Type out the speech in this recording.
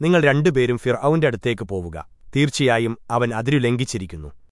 നിങ്ങൾ രണ്ടുപേരും ഫിർ അവന്റെ അടുത്തേക്ക് പോവുക. തീർച്ചയായും അവൻ അതിരു ലംഘിച്ചിരിക്കുന്നു.